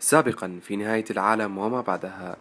سابقا في نهاية العالم وما بعدها.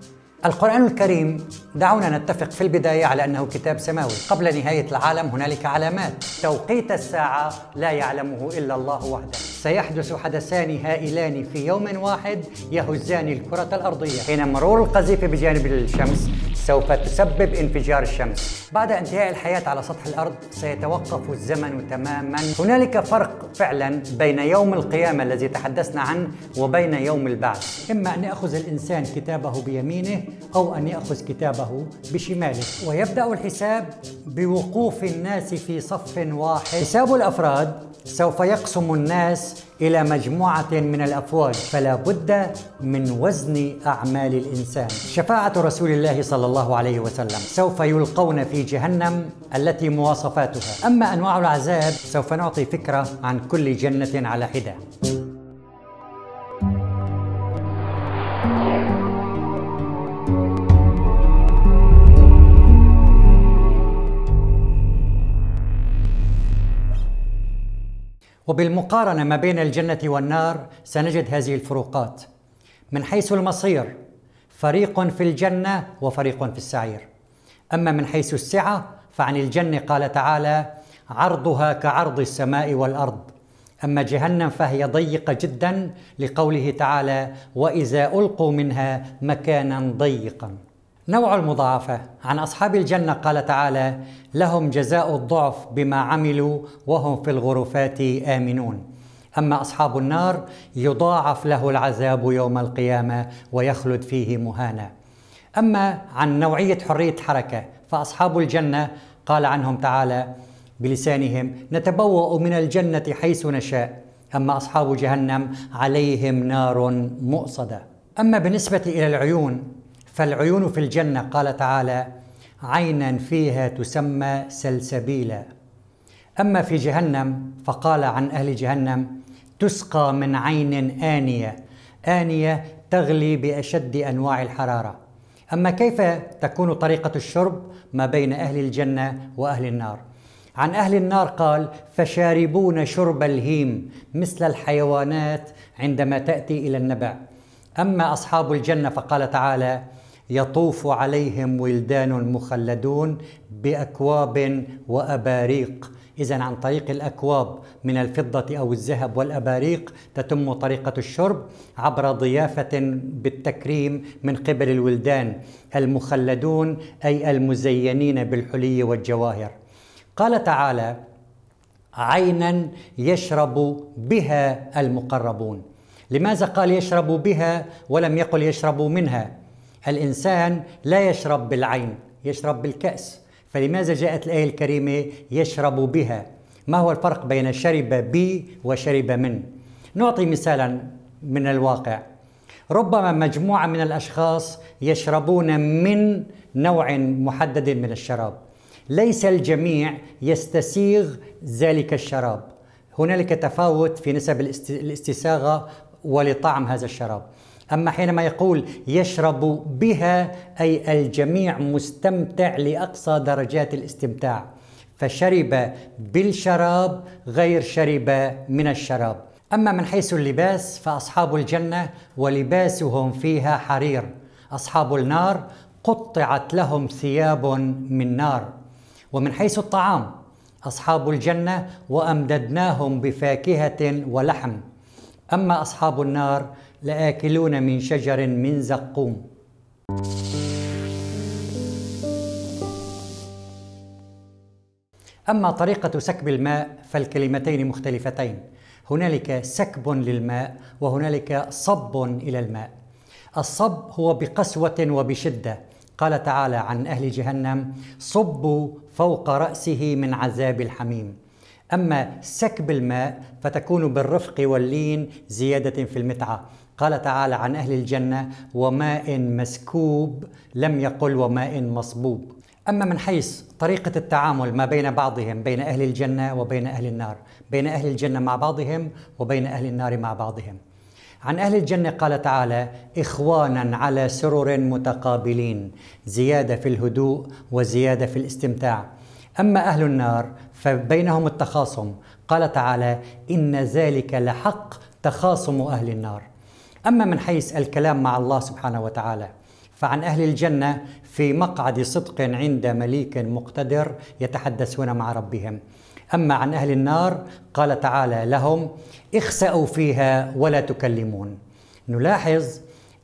القرآن الكريم دعونا نتفق في البداية على أنه كتاب سماوي. قبل نهاية العالم هنالك علامات. توقيت الساعة لا يعلمه إلا الله وحده. سيحدث حدثان هائلان في يوم واحد يهزان الكرة الأرضية. حين مرور القذيفة بجانب الشمس سوف تسبب انفجار الشمس. بعد انتهاء الحياة على سطح الأرض سيتوقف الزمن تماما. هنالك فرق فعلا بين يوم القيامة الذي تحدثنا عنه وبين يوم البعث. إما أن يأخذ الإنسان كتابه بيمينه أو أن يأخذ كتابه بشماله. ويبدأ الحساب بوقوف الناس في صف واحد. حساب الأفراد سوف يقسم الناس إلى مجموعة من الأفواج فلا بد من وزن أعمال الإنسان. شفاعة رسول الله صلى الله عليه وسلم سوف يلقون في جهنم التي مواصفاتها. أما أنواع العذاب سوف نعطي فكرة عن كل جنة على حدة. وبالمقارنة ما بين الجنة والنار سنجد هذه الفروقات. من حيث المصير فريق في الجنة وفريق في السعير. أما من حيث السعة فعن الجنة قال تعالى عرضها كعرض السماء والأرض. أما جهنم فهي ضيقة جدا لقوله تعالى وإذا ألقوا منها مكانا ضيقا. نوع المضاعفة. عن أصحاب الجنة قال تعالى لهم جزاء الضعف بما عملوا وهم في الغرفات آمنون. أما أصحاب النار يضاعف له العذاب يوم القيامة ويخلد فيه مهانا. أما عن نوعية حرية حركة فأصحاب الجنة قال عنهم تعالى بلسانهم نتبوأ من الجنة حيث نشاء. أما أصحاب جهنم عليهم نار مؤصدة. أما بالنسبة إلى العيون فالعيون في الجنة قال تعالى عينا فيها تسمى سلسبيلا. أما في جهنم فقال عن أهل جهنم تسقى من عين آنية. آنية تغلي بأشد أنواع الحرارة. أما كيف تكون طريقة الشرب؟ ما بين أهل الجنة وأهل النار. عن أهل النار قال فشاربون شرب الهيم مثل الحيوانات عندما تأتي إلى النبع. أما أصحاب الجنة فقال تعالى يطوف عليهم ولدان مخلدون بأكواب وأباريق. اذا عن طريق الأكواب من الفضة أو الذهب والأباريق تتم طريقة الشرب عبر ضيافة بالتكريم من قبل الولدان المخلدون أي المزينين بالحلي والجواهر. قال تعالى عينا يشرب بها المقربون. لماذا قال يشرب بها ولم يقل يشرب منها؟ الإنسان لا يشرب بالعين يشرب بالكأس. فلماذا جاءت الآية الكريمة يشرب بها؟ ما هو الفرق بين شرب بي وشرب من؟ نعطي مثالا من الواقع. ربما مجموعة من الأشخاص يشربون من نوع محدد من الشراب. ليس الجميع يستسيغ ذلك الشراب. هنالك تفاوت في نسب الاستساغة ولطعم هذا الشراب. أما حينما يقول يشرب بها أي الجميع مستمتع لأقصى درجات الاستمتاع فشرب بالشراب غير شرب من الشراب. أما من حيث اللباس فأصحاب الجنة ولباسهم فيها حرير. أصحاب النار قطعت لهم ثياب من نار. ومن حيث الطعام أصحاب الجنة وأمددناهم بفاكهة ولحم. أما أصحاب النار لآكلون من شجر من زقوم. أما طريقة سكب الماء فالكلمتين مختلفتين. هنالك سكب للماء وهنالك صب إلى الماء. الصب هو بقسوة وبشدة. قال تعالى عن أهل جهنم صبوا فوق رأسه من عذاب الحميم. أما سكب الماء فتكون بالرفق واللين زيادة في المتعة. قال تعالى عن أهل الجنة وماء مسكوب لم يقل وماء مصبوب. أما من حيث طريقة التعامل ما بين بعضهم بين أهل الجنة وبين أهل النار بين أهل الجنة مع بعضهم وبين أهل النار مع بعضهم. عن أهل الجنة قال تعالى إخوانا على سرر متقابلين زيادة في الهدوء وزيادة في الاستمتاع. أما أهل النار فبينهم التخاصم. قال تعالى إن ذلك لحق تخاصم أهل النار. أما من حيث الكلام مع الله سبحانه وتعالى فعن أهل الجنة في مقعد صدق عند مليك مقتدر يتحدثون مع ربهم. أما عن أهل النار قال تعالى لهم اخسأوا فيها ولا تكلمون. نلاحظ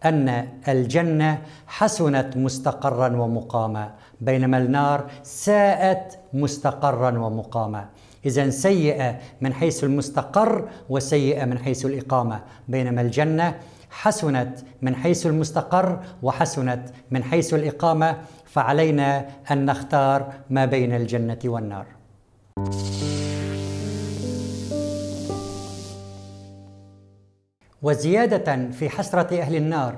أن الجنة حسنت مستقرا ومقاما بينما النار ساءت مستقرا ومقاما. اذا سيئة من حيث المستقر وسيئة من حيث الإقامة. بينما الجنة حسنت من حيث المستقر وحسنت من حيث الإقامة فعلينا أن نختار ما بين الجنة والنار. وزيادة في حسرة أهل النار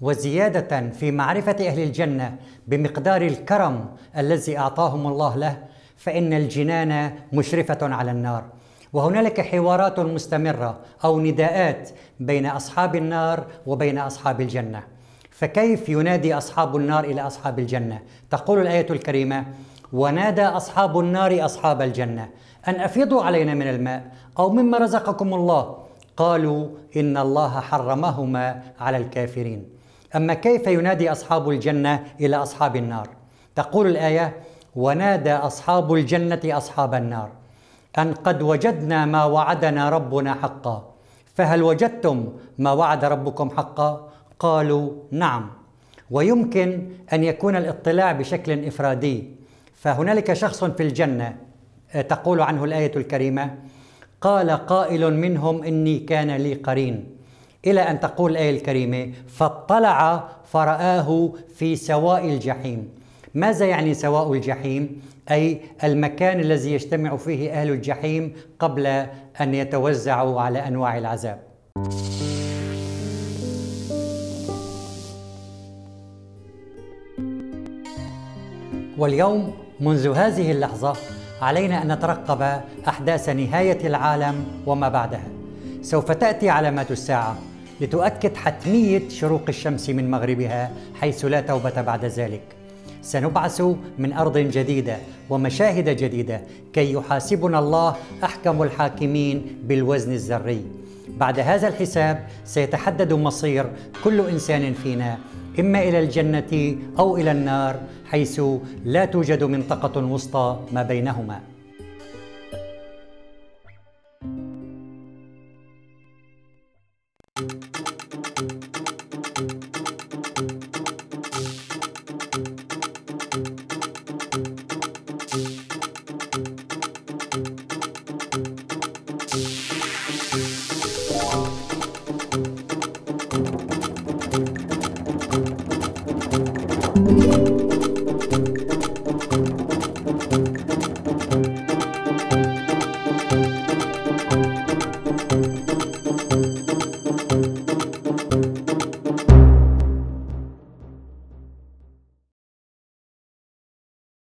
وزيادة في معرفة أهل الجنة بمقدار الكرم الذي أعطاهم الله له فإن الجنان مشرفة على النار. وهنالك حوارات مستمرة أو نداءات بين أصحاب النار وبين أصحاب الجنة. فكيف ينادي أصحاب النار إلى أصحاب الجنة؟ تقول الآية الكريمة ونادى أصحاب النار أصحاب الجنة. أن أفيضوا علينا من الماء أو مما رزقكم الله. قالوا إن الله حرمهما على الكافرين. أما كيف ينادي أصحاب الجنة إلى أصحاب النار؟ تقول الآية ونادى أصحاب الجنة أصحاب النار. أن قد وجدنا ما وعدنا ربنا حقا. فهل وجدتم ما وعد ربكم حقا؟ قالوا نعم. ويمكن أن يكون الاطلاع بشكل إفرادي. فهنالك شخص في الجنة تقول عنه الآية الكريمة قال قائل منهم إني كان لي قرين. إلى أن تقول الايه الكريمه فاطلع فرآه في سواء الجحيم. ماذا يعني سواء الجحيم؟ أي المكان الذي يجتمع فيه أهل الجحيم قبل أن يتوزعوا على أنواع العذاب. واليوم منذ هذه اللحظة علينا أن نترقب أحداث نهاية العالم وما بعدها. سوف تأتي علامات الساعة لتؤكد حتمية شروق الشمس من مغربها حيث لا توبة بعد ذلك. سنبعث من أرض جديدة ومشاهد جديدة كي يحاسبنا الله أحكم الحاكمين بالوزن الذري. بعد هذا الحساب سيتحدد مصير كل إنسان فينا إما إلى الجنة أو إلى النار حيث لا توجد منطقة وسطى ما بينهما.